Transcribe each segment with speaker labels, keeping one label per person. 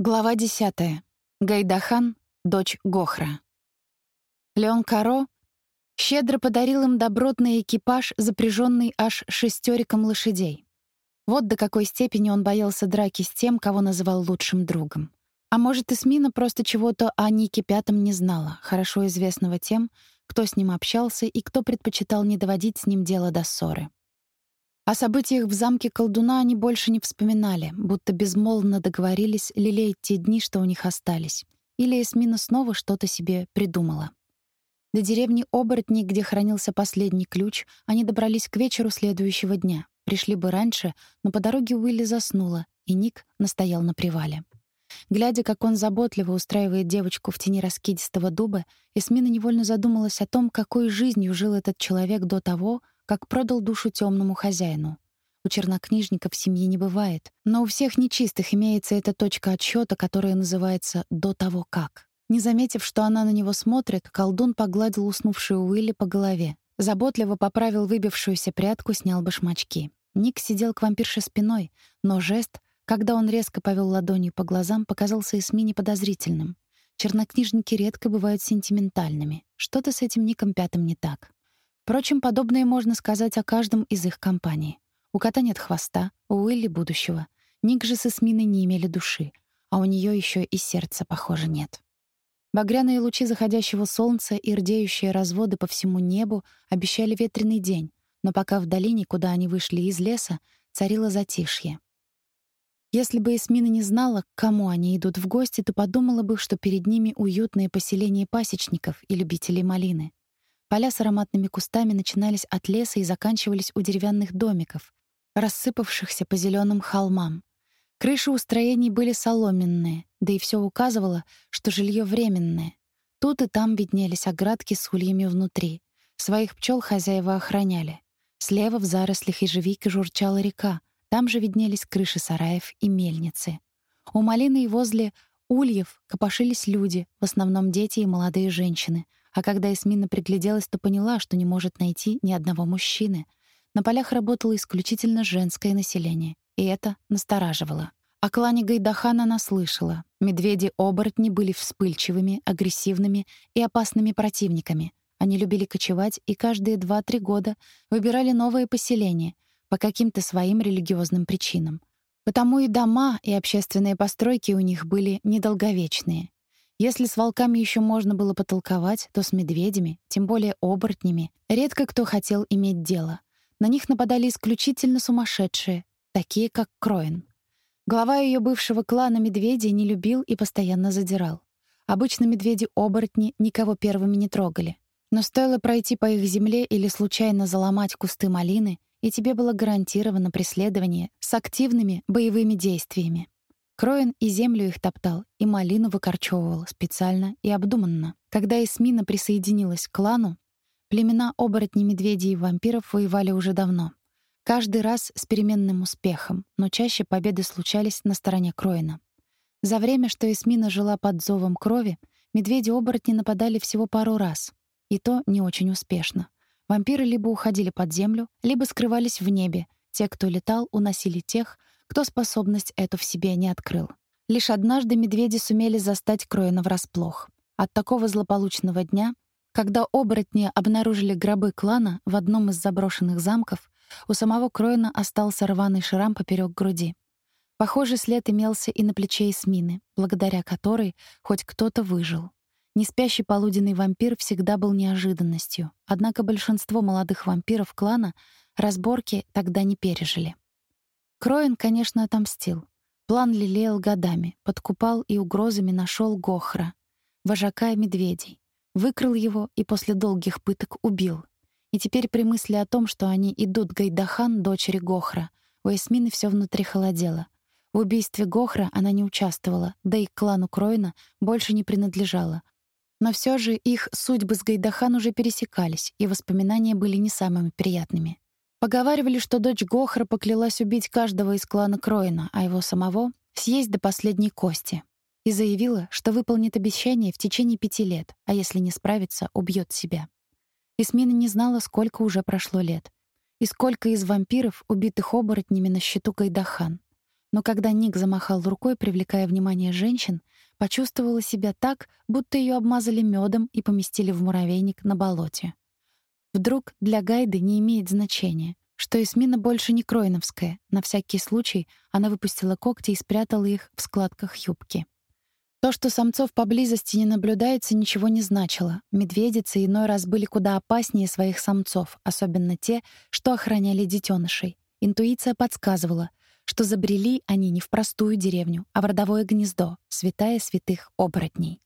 Speaker 1: Глава 10. Гайдахан, дочь Гохра. Леон Каро щедро подарил им добротный экипаж, запряженный аж шестериком лошадей. Вот до какой степени он боялся драки с тем, кого называл лучшим другом. А может, Эсмина просто чего-то о Нике Пятом не знала, хорошо известного тем, кто с ним общался и кто предпочитал не доводить с ним дело до ссоры. О событиях в замке колдуна они больше не вспоминали, будто безмолвно договорились лелеять те дни, что у них остались. Или Эсмина снова что-то себе придумала. До деревни Оборотни, где хранился последний ключ, они добрались к вечеру следующего дня. Пришли бы раньше, но по дороге Уилли заснула, и Ник настоял на привале. Глядя, как он заботливо устраивает девочку в тени раскидистого дуба, Эсмина невольно задумалась о том, какой жизнью жил этот человек до того, как продал душу темному хозяину. У чернокнижников в семье не бывает, но у всех нечистых имеется эта точка отсчета, которая называется «до того как». Не заметив, что она на него смотрит, колдун погладил уснувшую Уилли по голове. Заботливо поправил выбившуюся прядку, снял башмачки. Ник сидел к вампирше спиной, но жест, когда он резко повел ладонью по глазам, показался Эсмине подозрительным. Чернокнижники редко бывают сентиментальными. Что-то с этим Ником Пятым не так. Впрочем, подобное можно сказать о каждом из их компаний. У кота нет хвоста, у Уилли — будущего. Ник же с Эсминой не имели души, а у нее еще и сердца, похоже, нет. Багряные лучи заходящего солнца и рдеющие разводы по всему небу обещали ветреный день, но пока в долине, куда они вышли из леса, царило затишье. Если бы Эсмина не знала, к кому они идут в гости, то подумала бы, что перед ними уютное поселение пасечников и любителей малины. Поля с ароматными кустами начинались от леса и заканчивались у деревянных домиков, рассыпавшихся по зеленым холмам. Крыши у строений были соломенные, да и все указывало, что жилье временное. Тут и там виднелись оградки с ульями внутри. Своих пчел хозяева охраняли. Слева в зарослях ежевики журчала река, там же виднелись крыши сараев и мельницы. У малины и возле ульев копошились люди, в основном дети и молодые женщины — а когда Эсмина пригляделась, то поняла, что не может найти ни одного мужчины. На полях работало исключительно женское население, и это настораживало. О клане Гайдахана она слышала. Медведи-оборотни были вспыльчивыми, агрессивными и опасными противниками. Они любили кочевать и каждые 2-3 года выбирали новое поселение по каким-то своим религиозным причинам. Потому и дома, и общественные постройки у них были недолговечные. Если с волками еще можно было потолковать, то с медведями, тем более оборотнями, редко кто хотел иметь дело. На них нападали исключительно сумасшедшие, такие как Кроин. Глава ее бывшего клана медведей не любил и постоянно задирал. Обычно медведи-оборотни никого первыми не трогали. Но стоило пройти по их земле или случайно заломать кусты малины, и тебе было гарантировано преследование с активными боевыми действиями. Кроин и землю их топтал, и малину выкорчевывал специально и обдуманно. Когда Эсмина присоединилась к клану, племена оборотней, медведей и вампиров воевали уже давно. Каждый раз с переменным успехом, но чаще победы случались на стороне Кроина. За время, что Эсмина жила под зовом крови, медведи-оборотни нападали всего пару раз, и то не очень успешно. Вампиры либо уходили под землю, либо скрывались в небе. Те, кто летал, уносили тех, кто способность эту в себе не открыл. Лишь однажды медведи сумели застать Кроина врасплох. От такого злополучного дня, когда оборотни обнаружили гробы клана в одном из заброшенных замков, у самого Кроина остался рваный шрам поперек груди. Похожий след имелся и на плече Эсмины, благодаря которой хоть кто-то выжил. Неспящий полуденный вампир всегда был неожиданностью, однако большинство молодых вампиров клана разборки тогда не пережили. Кроин, конечно, отомстил. План лелеял годами, подкупал и угрозами нашел Гохра, вожака медведей. Выкрал его и после долгих пыток убил. И теперь при мысли о том, что они идут Гайдахан, дочери Гохра, у Эсмины все внутри холодело. В убийстве Гохра она не участвовала, да и к клану Кроина больше не принадлежала. Но все же их судьбы с Гайдахан уже пересекались, и воспоминания были не самыми приятными. Поговаривали, что дочь Гохра поклялась убить каждого из клана Кроина, а его самого — съесть до последней кости. И заявила, что выполнит обещание в течение пяти лет, а если не справится, убьет себя. Исмина не знала, сколько уже прошло лет. И сколько из вампиров, убитых оборотнями на счету Гайдахан. но когда Ник замахал рукой, привлекая внимание женщин, почувствовала себя так, будто ее обмазали медом и поместили в муравейник на болоте. Вдруг для Гайды не имеет значения, что Эсмина больше не Кройновская. На всякий случай она выпустила когти и спрятала их в складках юбки. То, что самцов поблизости не наблюдается, ничего не значило. Медведицы иной раз были куда опаснее своих самцов, особенно те, что охраняли детенышей. Интуиция подсказывала, что забрели они не в простую деревню, а в родовое гнездо, святая святых оборотней.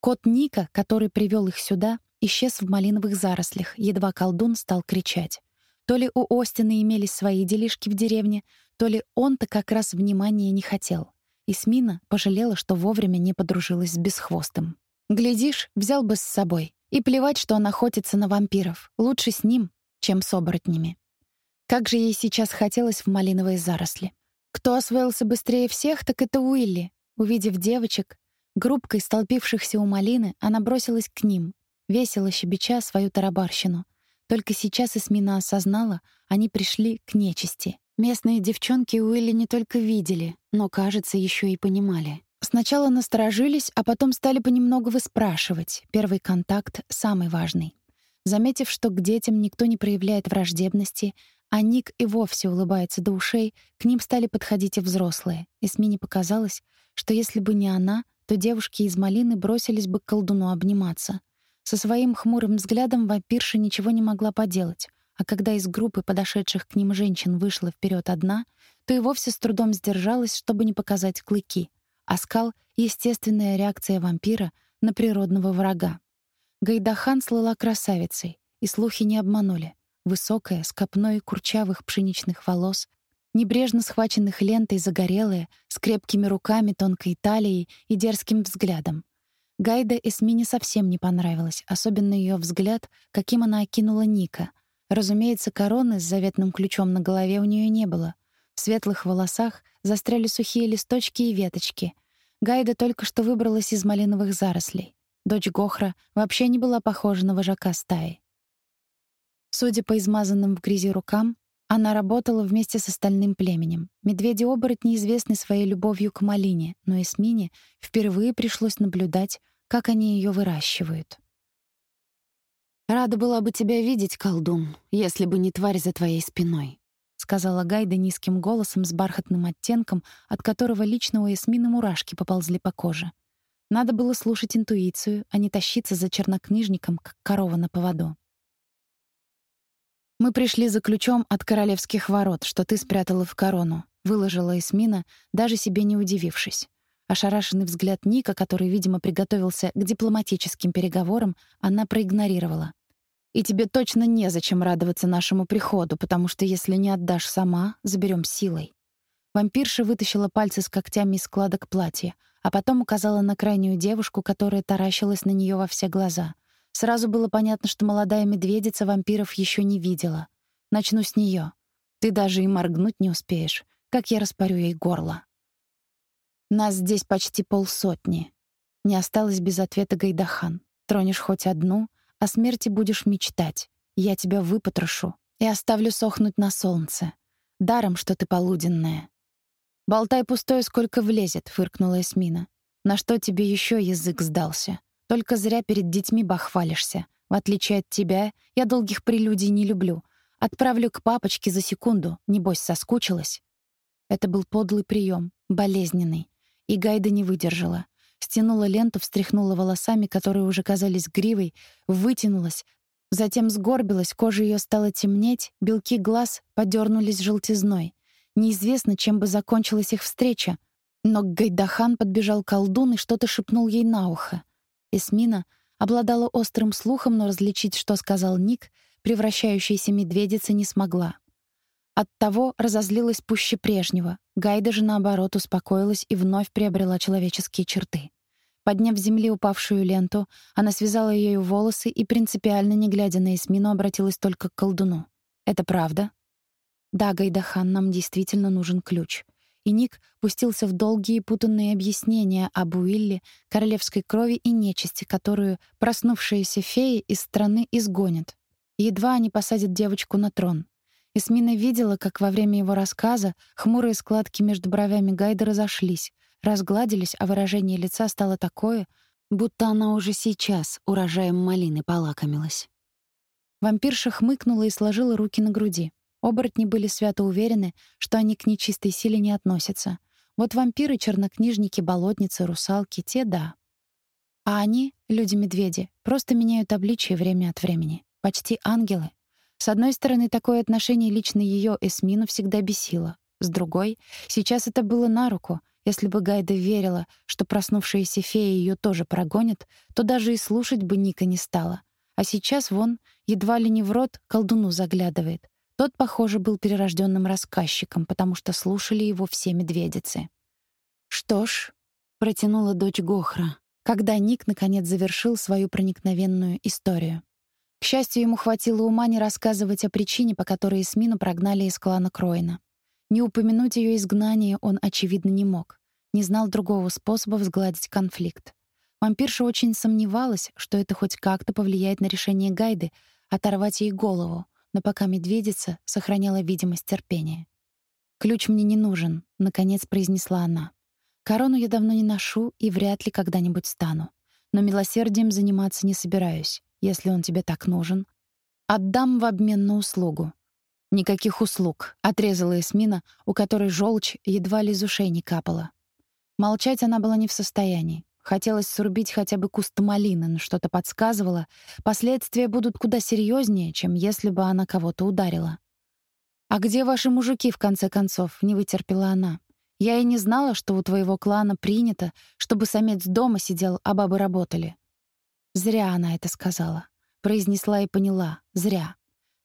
Speaker 1: Кот Ника, который привел их сюда, исчез в малиновых зарослях, едва колдун стал кричать. То ли у Остина имелись свои делишки в деревне, то ли он-то как раз внимания не хотел. И Смина пожалела, что вовремя не подружилась с Бесхвостым. Глядишь, взял бы с собой. И плевать, что он охотится на вампиров. Лучше с ним, чем с оборотнями. Как же ей сейчас хотелось в малиновые заросли. Кто освоился быстрее всех, так это Уилли. Увидев девочек, группкой столпившихся у малины, она бросилась к ним, весело щебеча свою тарабарщину. Только сейчас Эсмина осознала, они пришли к нечисти. Местные девчонки Уилли не только видели, но, кажется, еще и понимали. Сначала насторожились, а потом стали понемногу выспрашивать. Первый контакт самый важный. Заметив, что к детям никто не проявляет враждебности, а Ник и вовсе улыбается до ушей, к ним стали подходить и взрослые. Эсмине показалось, что если бы не она, то девушки из малины бросились бы к колдуну обниматься. Со своим хмурым взглядом вампирша ничего не могла поделать, а когда из группы подошедших к ним женщин вышла вперед одна, то и вовсе с трудом сдержалась, чтобы не показать клыки. Оскал — естественная реакция вампира на природного врага. Гайдахан слыла красавицей, и слухи не обманули высокая, с копной курчавых пшеничных волос, небрежно схваченных лентой загорелая, с крепкими руками, тонкой талией и дерзким взглядом. Гайда Эсмине совсем не понравилась, особенно ее взгляд, каким она окинула Ника. Разумеется, короны с заветным ключом на голове у нее не было. В светлых волосах застряли сухие листочки и веточки. Гайда только что выбралась из малиновых зарослей. Дочь Гохра вообще не была похожа на вожака стаи. Судя по измазанным в грязи рукам, она работала вместе с остальным племенем. Медведи-оборотни известны своей любовью к малине, но Эсмине впервые пришлось наблюдать, как они ее выращивают. «Рада была бы тебя видеть, колдун, если бы не тварь за твоей спиной», — сказала Гайда низким голосом с бархатным оттенком, от которого лично у Эсмины мурашки поползли по коже. Надо было слушать интуицию, а не тащиться за чернокнижником, как корова на поводу. «Мы пришли за ключом от королевских ворот, что ты спрятала в корону», — выложила Эсмина, даже себе не удивившись. Ошарашенный взгляд Ника, который, видимо, приготовился к дипломатическим переговорам, она проигнорировала. «И тебе точно незачем радоваться нашему приходу, потому что если не отдашь сама, заберем силой». Вампирша вытащила пальцы с когтями из складок платья, а потом указала на крайнюю девушку, которая таращилась на нее во все глаза — Сразу было понятно, что молодая медведица вампиров еще не видела. Начну с нее. Ты даже и моргнуть не успеешь, как я распорю ей горло. Нас здесь почти полсотни. Не осталось без ответа Гайдахан. Тронешь хоть одну, о смерти будешь мечтать. Я тебя выпотрошу и оставлю сохнуть на солнце. Даром, что ты полуденная. «Болтай пустое, сколько влезет», — фыркнула Эсмина. «На что тебе еще язык сдался? Только зря перед детьми бахвалишься. В отличие от тебя, я долгих прелюдий не люблю. Отправлю к папочке за секунду, небось соскучилась. Это был подлый прием, болезненный. И Гайда не выдержала. Стянула ленту, встряхнула волосами, которые уже казались гривой, вытянулась, затем сгорбилась, кожа ее стала темнеть, белки глаз подернулись желтизной. Неизвестно, чем бы закончилась их встреча, но к Гайдахан подбежал колдун и что-то шепнул ей на ухо. Эсмина обладала острым слухом, но различить, что сказал Ник, превращающаяся медведица, не смогла. Оттого разозлилась пуще прежнего. Гайда же, наоборот, успокоилась и вновь приобрела человеческие черты. Подняв с земли упавшую ленту, она связала ею волосы и, принципиально не глядя на Эсмину, обратилась только к колдуну. «Это правда?» «Да, Гайдахан, нам действительно нужен ключ и Ник пустился в долгие путанные объяснения об Уилле, королевской крови и нечисти, которую проснувшиеся феи из страны изгонят. Едва они посадят девочку на трон. Эсмина видела, как во время его рассказа хмурые складки между бровями Гайда разошлись, разгладились, а выражение лица стало такое, будто она уже сейчас урожаем малины полакомилась. Вампирша хмыкнула и сложила руки на груди. Оборотни были свято уверены, что они к нечистой силе не относятся. Вот вампиры, чернокнижники, болотницы, русалки — те — да. А они, люди-медведи, просто меняют обличие время от времени. Почти ангелы. С одной стороны, такое отношение лично ее Эсмину всегда бесило. С другой, сейчас это было на руку. Если бы Гайда верила, что проснувшаяся фея ее тоже прогонит, то даже и слушать бы Ника не стала. А сейчас вон, едва ли не в рот, колдуну заглядывает. Тот, похоже, был перерожденным рассказчиком, потому что слушали его все медведицы. «Что ж», — протянула дочь Гохра, когда Ник наконец завершил свою проникновенную историю. К счастью, ему хватило ума не рассказывать о причине, по которой Эсмину прогнали из клана Кроина. Не упомянуть ее изгнание он, очевидно, не мог. Не знал другого способа сгладить конфликт. Вампирша очень сомневалась, что это хоть как-то повлияет на решение Гайды оторвать ей голову, но пока медведица сохраняла видимость терпения. «Ключ мне не нужен», — наконец произнесла она. Корону я давно не ношу и вряд ли когда-нибудь стану. Но милосердием заниматься не собираюсь, если он тебе так нужен. Отдам в обмен на услугу. Никаких услуг, отрезала Эсмина, у которой желчь едва ли из ушей не капала. Молчать она была не в состоянии. Хотелось срубить хотя бы куст малины, но что-то подсказывало, последствия будут куда серьезнее, чем если бы она кого-то ударила. «А где ваши мужики, в конце концов?» — не вытерпела она. Я и не знала, что у твоего клана принято, чтобы самец дома сидел, а бабы работали. Зря она это сказала. Произнесла и поняла. Зря.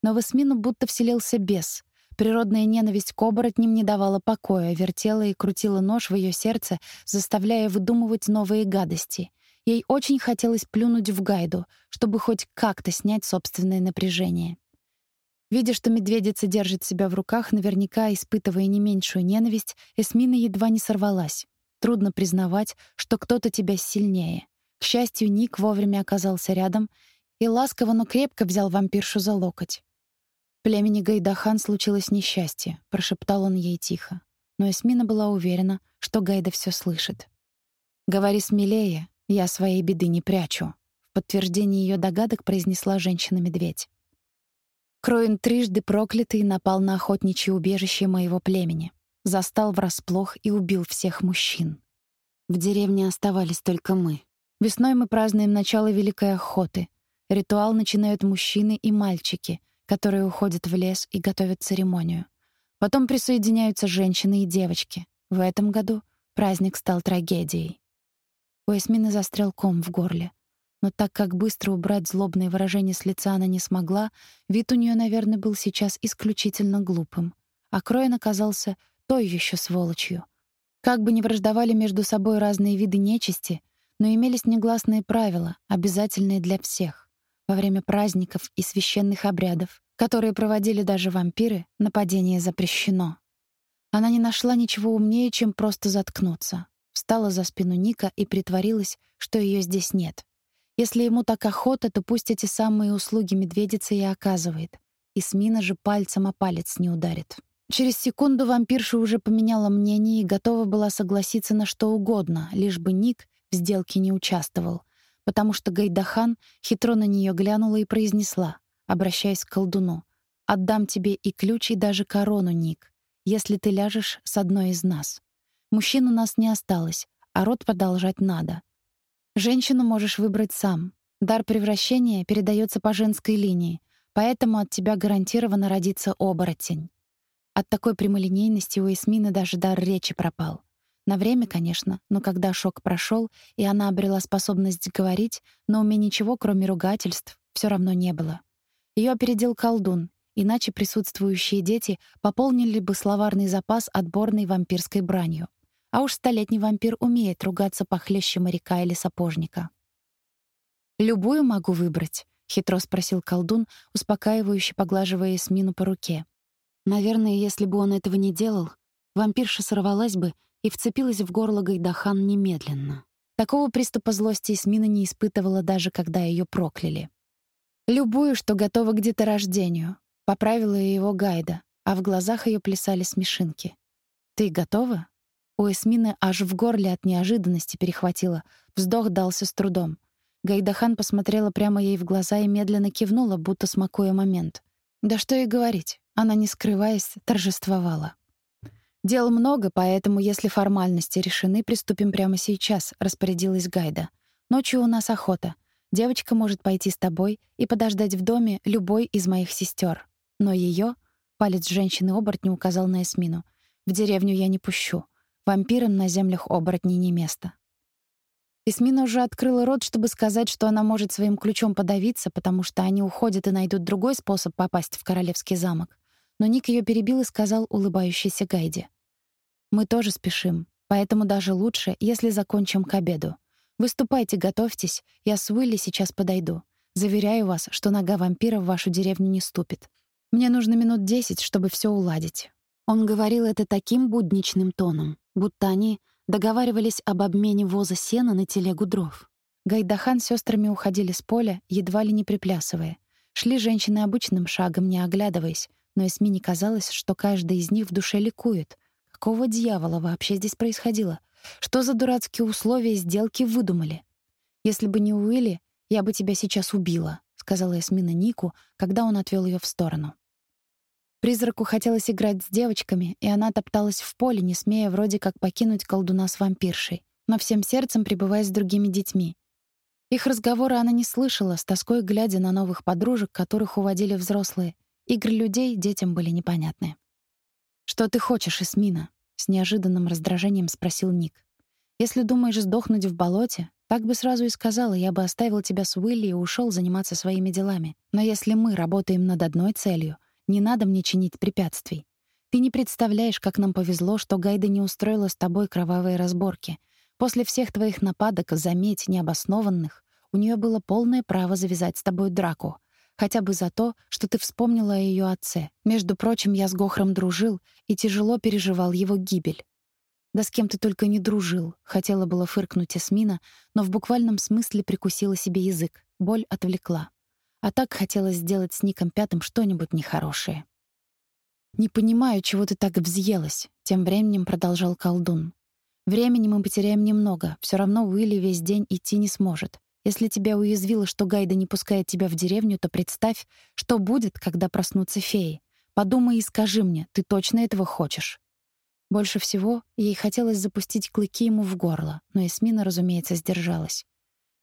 Speaker 1: Но в Эсмину будто вселился бес. Природная ненависть к оборотням не давала покоя, вертела и крутила нож в ее сердце, заставляя выдумывать новые гадости. Ей очень хотелось плюнуть в гайду, чтобы хоть как-то снять собственное напряжение. Видя, что медведица держит себя в руках, наверняка испытывая не меньшую ненависть, Эсмина едва не сорвалась. Трудно признавать, что кто-то тебя сильнее. К счастью, Ник вовремя оказался рядом и ласково, но крепко взял вампиршу за локоть. В племени Гайдахан случилось несчастье, прошептал он ей тихо. Но Эсмина была уверена, что Гайда все слышит. «Говори смелее, я своей беды не прячу», в подтверждение ее догадок произнесла женщина-медведь. Кроин трижды проклятый напал на охотничье убежище моего племени, застал врасплох и убил всех мужчин. В деревне оставались только мы. Весной мы празднуем начало Великой охоты. Ритуал начинают мужчины и мальчики, которые уходят в лес и готовят церемонию. Потом присоединяются женщины и девочки. В этом году праздник стал трагедией. У Эсмины застрял ком в горле — но так как быстро убрать злобное выражение с лица она не смогла, вид у нее, наверное, был сейчас исключительно глупым. А Кроин оказался той еще сволочью. Как бы ни враждовали между собой разные виды нечисти, но имелись негласные правила, обязательные для всех. Во время праздников и священных обрядов, которые проводили даже вампиры, нападение запрещено. Она не нашла ничего умнее, чем просто заткнуться. Встала за спину Ника и притворилась, что ее здесь нет. Если ему так охота, то пусть эти самые услуги медведица и оказывает. И Смина же пальцем о палец не ударит. Через секунду вампирша уже поменяла мнение и готова была согласиться на что угодно, лишь бы Ник в сделке не участвовал, потому что Гайдахан хитро на нее глянула и произнесла, обращаясь к колдуну: "Отдам тебе и ключ, и даже корону, Ник, если ты ляжешь с одной из нас. Мужчин у нас не осталось, а род продолжать надо. Женщину можешь выбрать сам. Дар превращения передается по женской линии, поэтому от тебя гарантированно родится оборотень. От такой прямолинейности у Эсмины даже дар речи пропал. На время, конечно, но когда шок прошел и она обрела способность говорить, но у меня ничего, кроме ругательств, все равно не было. Ее опередил колдун, иначе присутствующие дети пополнили бы словарный запас отборной вампирской бранью. А уж столетний вампир умеет ругаться похлеще моряка или сапожника. «Любую могу выбрать», — хитро спросил колдун, успокаивающе поглаживая Эсмину по руке. Наверное, если бы он этого не делал, вампирша сорвалась бы и вцепилась в горло Гайдахан немедленно. Такого приступа злости Эсмина не испытывала даже когда ее прокляли. «Любую, что готова к деторождению. Поправила его Гайда, а в глазах ее плясали смешинки. «Ты готова?» У Эсмины аж в горле от неожиданности перехватило. Вздох дался с трудом. Гайдахан посмотрела прямо ей в глаза и медленно кивнула, будто смакуя момент. Да что и говорить, она, не скрываясь, торжествовала. «Дел много, поэтому, если формальности решены, приступим прямо сейчас», — распорядилась Гайда. «Ночью у нас охота. Девочка может пойти с тобой и подождать в доме любой из моих сестер. Но ее палец женщины-оборотня указал на Эсмину, — «в деревню я не пущу. Вампирам на землях оборотней не место. Эсмина уже открыла рот, чтобы сказать, что она может своим ключом подавиться, потому что они уходят и найдут другой способ попасть в королевский замок. Но Ник ее перебил и сказал улыбающейся Гайде. «Мы тоже спешим, поэтому даже лучше, если закончим к обеду. Выступайте, готовьтесь, я с Уилли сейчас подойду. Заверяю вас, что нога вампира в вашу деревню не ступит. Мне нужно минут десять, чтобы все уладить». Он говорил это таким будничным тоном, будто они договаривались об обмене воза сена на телегу дров. Гайдахан с сестрами уходили с поля, едва ли не приплясывая. Шли женщины обычным шагом, не оглядываясь, но Эсмине казалось, что каждый из них в душе ликует. Какого дьявола вообще здесь происходило? Что за дурацкие условия сделки выдумали? Если бы не Уилли, я бы тебя сейчас убила, сказала Эсмина Нику, когда он отвел ее в сторону. Призраку хотелось играть с девочками, и она топталась в поле, не смея вроде как покинуть колдуна с вампиршей, но всем сердцем пребывая с другими детьми. Их разговоры она не слышала, с тоской глядя на новых подружек, которых уводили взрослые. Игры людей детям были непонятны. «Что ты хочешь, Эсмина?» — с неожиданным раздражением спросил Ник. «Если думаешь сдохнуть в болоте, так бы сразу и сказала, я бы оставил тебя с Уилли и ушел заниматься своими делами. Но если мы работаем над одной целью, не надо мне чинить препятствий. Ты не представляешь, как нам повезло, что Гайда не устроила с тобой кровавые разборки. После всех твоих нападок, заметь, необоснованных, у нее было полное право завязать с тобой драку. Хотя бы за то, что ты вспомнила о ее отце. Между прочим, я с Гохром дружил и тяжело переживал его гибель. Да с кем ты только не дружил. Хотела было фыркнуть Эсмина, но в буквальном смысле прикусила себе язык. Боль отвлекла. А так хотелось сделать с Ником Пятым что-нибудь нехорошее. «Не понимаю, чего ты так взъелась», — тем временем продолжал колдун. «Времени мы потеряем немного, все равно Уилли весь день идти не сможет. Если тебя уязвило, что Гайда не пускает тебя в деревню, то представь, что будет, когда проснутся феи. Подумай и скажи мне, ты точно этого хочешь?» Больше всего ей хотелось запустить клыки ему в горло, но Эсмина, разумеется, сдержалась.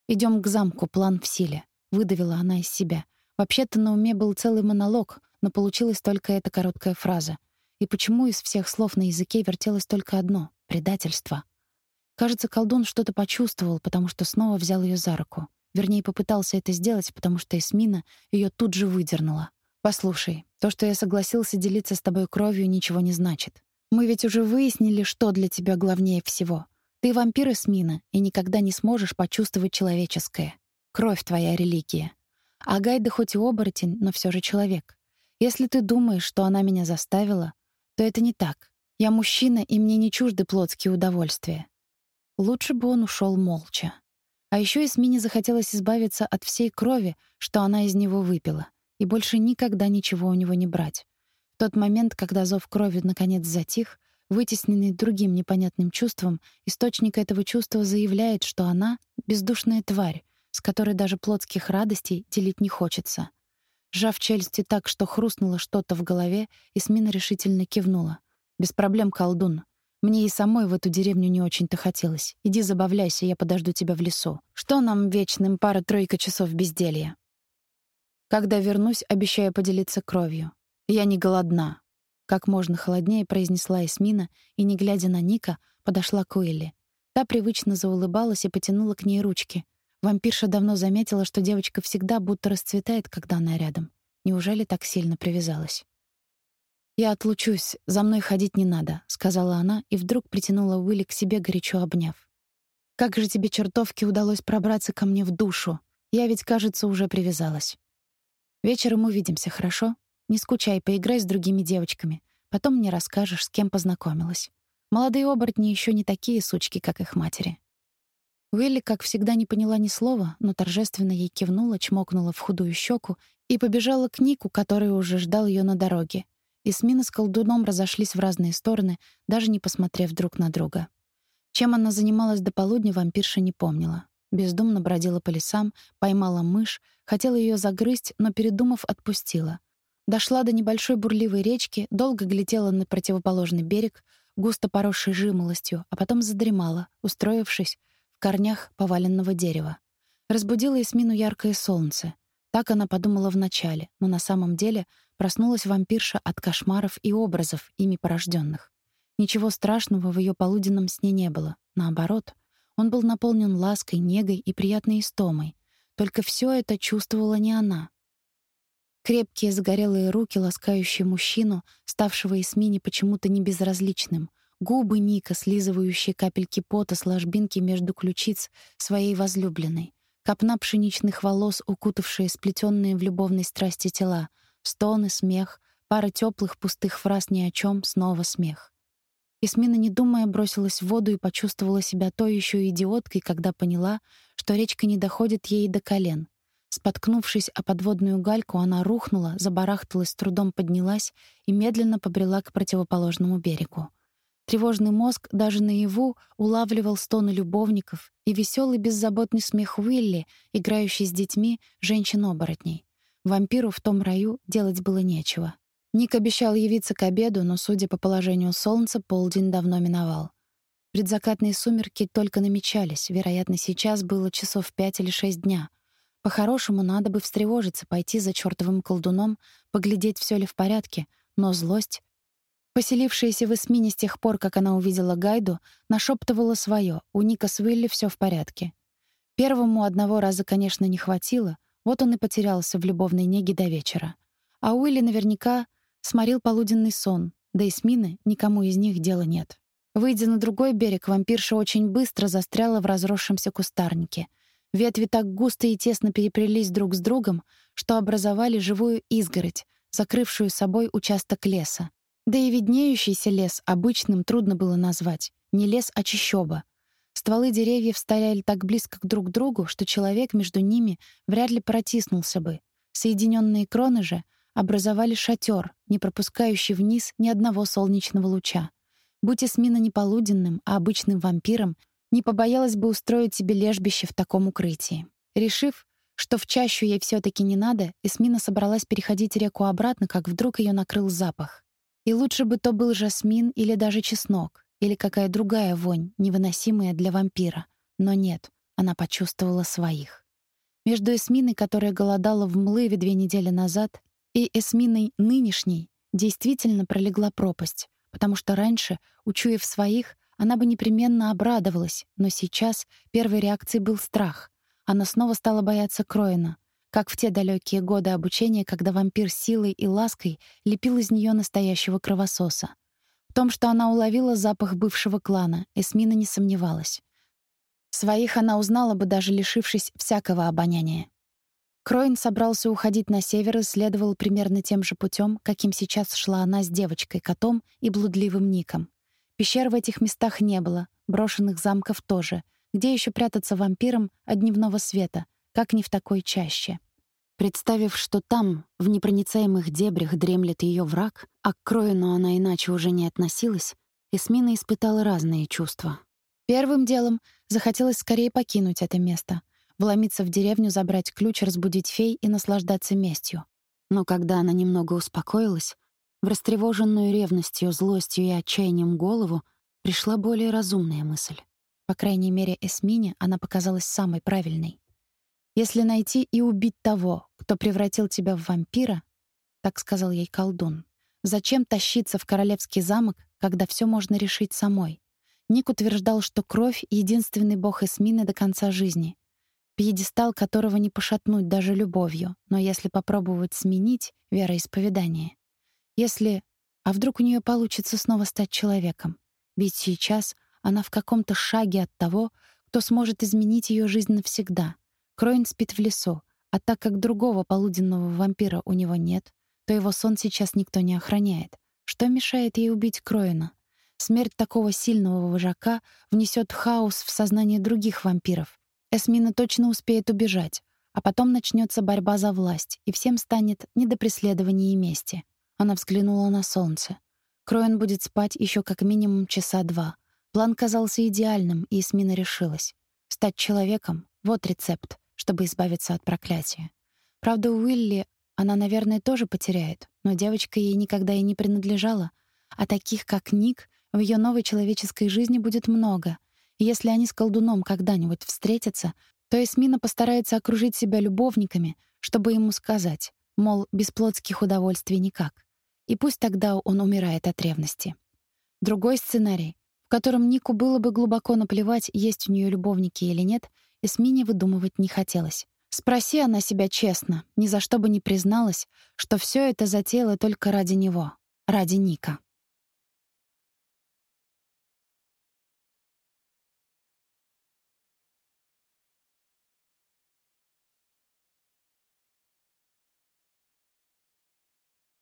Speaker 1: Идем к замку, план в силе выдавила она из себя. Вообще-то на уме был целый монолог, но получилась только эта короткая фраза. И почему из всех слов на языке вертелось только одно — предательство? Кажется, колдун что-то почувствовал, потому что снова взял ее за руку. Вернее, попытался это сделать, потому что Эсмина ее тут же выдернула. «Послушай, то, что я согласился делиться с тобой кровью, ничего не значит. Мы ведь уже выяснили, что для тебя главнее всего. Ты вампир Эсмина и никогда не сможешь почувствовать человеческое. Кровь твоя религия. А Гайда хоть и оборотень, но все же человек. Если ты думаешь, что она меня заставила, то это не так. Я мужчина, и мне не чужды плотские удовольствия. Лучше бы он ушел молча. А еще Эсмине захотелось избавиться от всей крови, что она из него выпила, и больше никогда ничего у него не брать. В тот момент, когда зов крови наконец затих, вытесненный другим непонятным чувством, источник этого чувства заявляет, что она — бездушная тварь, с которой даже плотских радостей делить не хочется. Сжав челюсти так, что хрустнуло что-то в голове, Исмина решительно кивнула. «Без проблем, колдун. Мне и самой в эту деревню не очень-то хотелось. Иди забавляйся, я подожду тебя в лесу. Что нам вечным пара-тройка часов безделья?» Когда вернусь, обещаю поделиться кровью. Я не голодна. Как можно холоднее произнесла Эсмина и, не глядя на Ника, подошла к Уэлли. Та привычно заулыбалась и потянула к ней ручки — Вампирша давно заметила, что девочка всегда будто расцветает, когда она рядом. Неужели так сильно привязалась? «Я отлучусь, за мной ходить не надо», — сказала она и вдруг притянула Уилли к себе, горячо обняв. «Как же тебе, чертовки, удалось пробраться ко мне в душу? Я ведь, кажется, уже привязалась. Вечером увидимся, хорошо? Не скучай, поиграй с другими девочками. Потом мне расскажешь, с кем познакомилась. Молодые оборотни еще не такие сучки, как их матери. Уилли, как всегда, не поняла ни слова, но торжественно ей кивнула, чмокнула в худую щеку и побежала к Нику, который уже ждал ее на дороге. Эсмина с колдуном разошлись в разные стороны, даже не посмотрев друг на друга. Чем она занималась до полудня, вампирша не помнила. Бездумно бродила по лесам, поймала мышь, хотела ее загрызть, но, передумав, отпустила. Дошла до небольшой бурливой речки, долго глядела на противоположный берег, густо поросший жимолостью, а потом задремала, устроившись в корнях поваленного дерева. Разбудило Эсмину яркое солнце. Так она подумала вначале, но на самом деле проснулась вампирша от кошмаров и образов, ими порожденных. Ничего страшного в ее полуденном сне не было. Наоборот, он был наполнен лаской, негой и приятной истомой. Только все это чувствовала не она. Крепкие загорелые руки, ласкающие мужчину, ставшего Эсмине почему-то небезразличным, губы Ника, слизывающие капельки пота с ложбинки между ключиц своей возлюбленной, копна пшеничных волос, укутавшие сплетенные в любовной страсти тела, стоны, смех, пара теплых пустых фраз ни о чем, снова смех. Ясмина, не думая, бросилась в воду и почувствовала себя той еще идиоткой, когда поняла, что речка не доходит ей до колен. Споткнувшись о подводную гальку, она рухнула, забарахталась, трудом поднялась и медленно побрела к противоположному берегу. Тревожный мозг даже наяву улавливал стоны любовников и веселый беззаботный смех Уилли, играющий с детьми женщин-оборотней. Вампиру в том раю делать было нечего. Ник обещал явиться к обеду, но, судя по положению солнца, полдень давно миновал. Предзакатные сумерки только намечались, вероятно, сейчас было часов пять или шесть дня. По-хорошему, надо бы встревожиться, пойти за чёртовым колдуном, поглядеть, всё ли в порядке, но злость Поселившаяся в Эсмине с тех пор, как она увидела Гайду, нашептывала свое: у Ника с Уилли все в порядке. Первому одного раза, конечно, не хватило, вот он и потерялся в любовной неге до вечера. А Уилли наверняка сморил полуденный сон, да и Смины никому из них дела нет. Выйдя на другой берег, вампирша очень быстро застряла в разросшемся кустарнике. Ветви так густо и тесно переплелись друг с другом, что образовали живую изгородь, закрывшую собой участок леса. Да и виднеющийся лес обычным трудно было назвать. Не лес, а чащоба. Стволы деревьев стояли так близко друг к другу, что человек между ними вряд ли протиснулся бы. Соединенные кроны же образовали шатер, не пропускающий вниз ни одного солнечного луча. Будь Эсмина не полуденным, а обычным вампиром, не побоялась бы устроить себе лежбище в таком укрытии. Решив, что в чащу ей все таки не надо, Эсмина собралась переходить реку обратно, как вдруг ее накрыл запах. И лучше бы то был жасмин или даже чеснок, или какая другая вонь, невыносимая для вампира. Но нет, она почувствовала своих. Между Эсминой, которая голодала в Млыве две недели назад, и Эсминой нынешней действительно пролегла пропасть, потому что раньше, учуяв своих, она бы непременно обрадовалась, но сейчас первой реакцией был страх. Она снова стала бояться Кроина, как в те далекие годы обучения, когда вампир силой и лаской лепил из нее настоящего кровососа. В том, что она уловила запах бывшего клана, Эсмина не сомневалась. Своих она узнала бы, даже лишившись всякого обоняния. Кроин собрался уходить на север и следовал примерно тем же путем, каким сейчас шла она с девочкой, котом и блудливым Ником. Пещер в этих местах не было, брошенных замков тоже. Где еще прятаться вампирам от дневного света — как не в такой чаще. Представив, что там, в непроницаемых дебрях, дремлет ее враг, а к Кроину она иначе уже не относилась, Эсмина испытала разные чувства. Первым делом захотелось скорее покинуть это место, вломиться в деревню, забрать ключ, разбудить фей и наслаждаться местью. Но когда она немного успокоилась, в растревоженную ревностью, злостью и отчаянием голову пришла более разумная мысль. По крайней мере, Эсмине она показалась самой правильной. Если найти и убить того, кто превратил тебя в вампира, так сказал ей колдун, зачем тащиться в королевский замок, когда все можно решить самой? Ник утверждал, что кровь — единственный бог Эсмины до конца жизни, пьедестал которого не пошатнуть даже любовью, но если попробовать сменить вероисповедание, если... А вдруг у нее получится снова стать человеком? Ведь сейчас она в каком-то шаге от того, кто сможет изменить ее жизнь навсегда. Кроин спит в лесу, а так как другого полуденного вампира у него нет, то его сон сейчас никто не охраняет. Что мешает ей убить Кроина? Смерть такого сильного вожака внесет хаос в сознание других вампиров. Эсмина точно успеет убежать, А потом начнется борьба за власть, и всем станет не до преследования и мести. Она взглянула на солнце. Кроен будет спать еще как минимум часа два. План казался идеальным, и Эсмина решилась. Стать человеком — вот рецепт, чтобы избавиться от проклятия. Правда, Уилли она, наверное, тоже потеряет, но девочка ей никогда и не принадлежала, а таких, как Ник, в ее новой человеческой жизни будет много. И если они с колдуном когда-нибудь встретятся, то Эсмина постарается окружить себя любовниками, чтобы ему сказать, мол, без плотских удовольствий никак. И пусть тогда он умирает от ревности. Другой сценарий, в котором Нику было бы глубоко наплевать, есть у нее любовники или нет, Эсмине выдумывать не хотелось. Спроси она себя честно, ни за что бы не призналась, что все это затеяла только ради него, ради Ника.